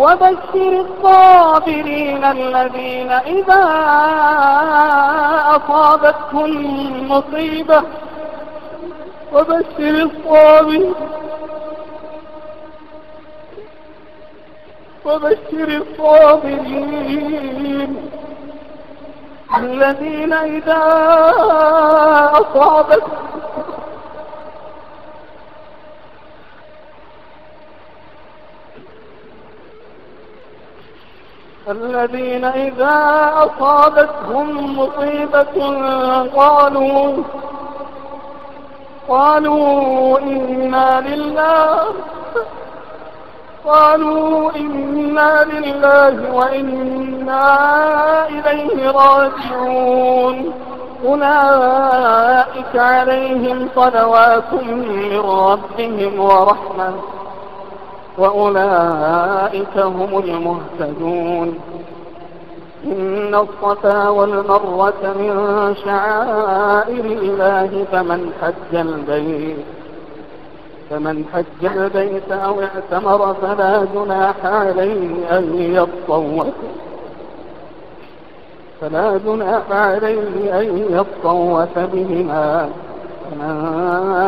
وبشر الصابرين الذين إذا أصابتهم مصيبة وبشر الصابرين وبشر الصابرين الذين إذا أصابت الذين إذا أصابتهم مصيبة قالوا قالوا إنا لله قالوا إنا لله وإنا إليه راجعون. أولئك عليهم صلوات من ربهم ورحمة. وأولئك هم المهتدون. إن الصفا والمروة من شعائر الله فمن حج البيت فمن حج البيت أو اعتمر فلا جناح عليه أن يطوف فلا جناح عليه أن يطوف بهما. فمن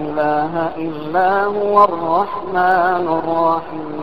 إله إلا هو الرحمن الرحيم.